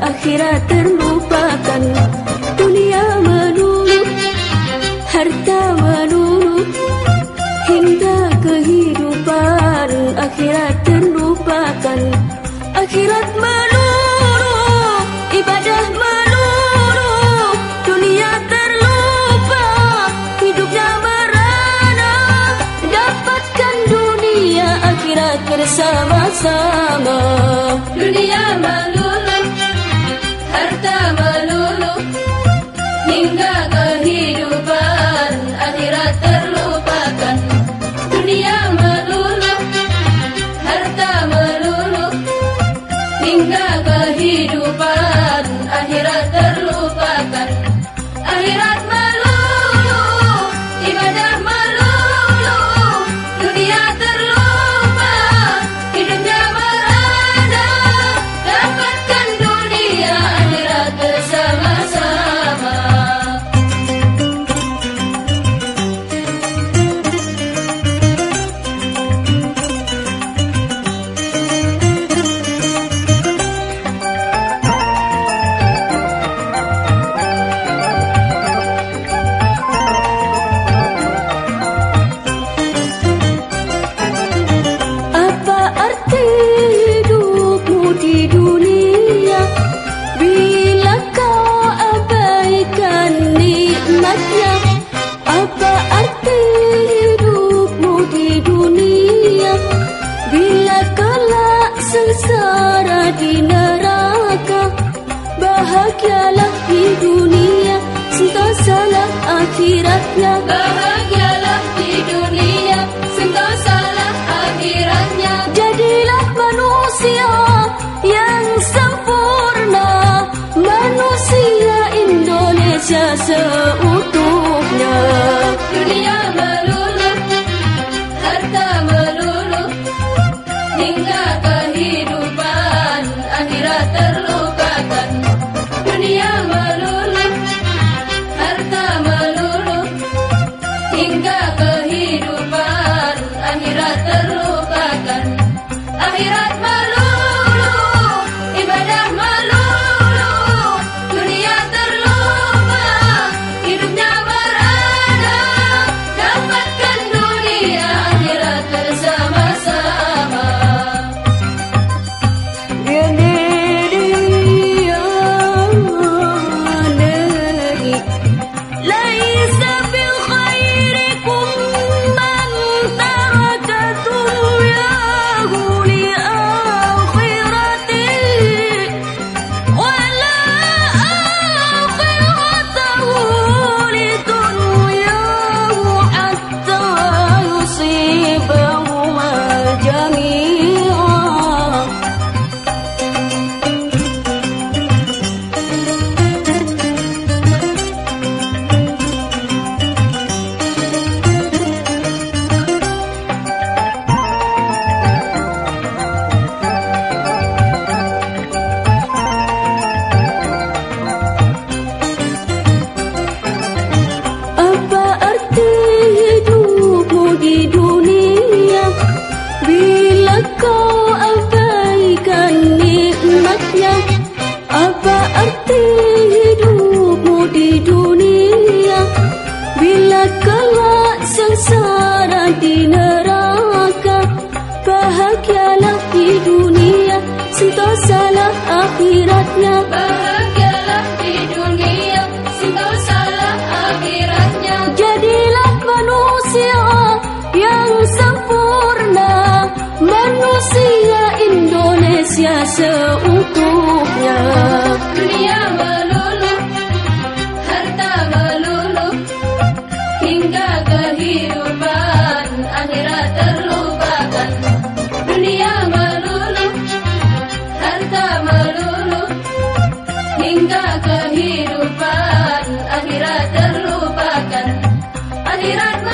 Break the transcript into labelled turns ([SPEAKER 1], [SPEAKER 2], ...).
[SPEAKER 1] akhirat terlupakan. Dunia
[SPEAKER 2] melulu Harta melulu Hingga kehidupan Akhirat terlupakan. Akhirat melulu Ibadah melulu Dunia terlupa Hidupnya merana. Dapatkan dunia Akhirat bersama-sama.
[SPEAKER 1] Dunia
[SPEAKER 2] melulu Hingga kehidupan akhirat terlupakan. Dunia melulu Harta melulu Hingga kehidupan akhirat terlupakan. Akhirat
[SPEAKER 1] di neraka. Bahagialah di dunia Sentosalah akhiratnya.
[SPEAKER 2] Bahagialah di dunia Sentosalah akhiratnya.
[SPEAKER 1] Jadilah manusia yang sempurna. Manusia Indonesia seutuhnya
[SPEAKER 2] Hingga akhiratnya Bahagialah di dunia Sentosalah akhiratnya. Jadilah manusia yang sempurna Manusia Indonesia seutuhnya kehidupan Akhirat terlupakan Akhirat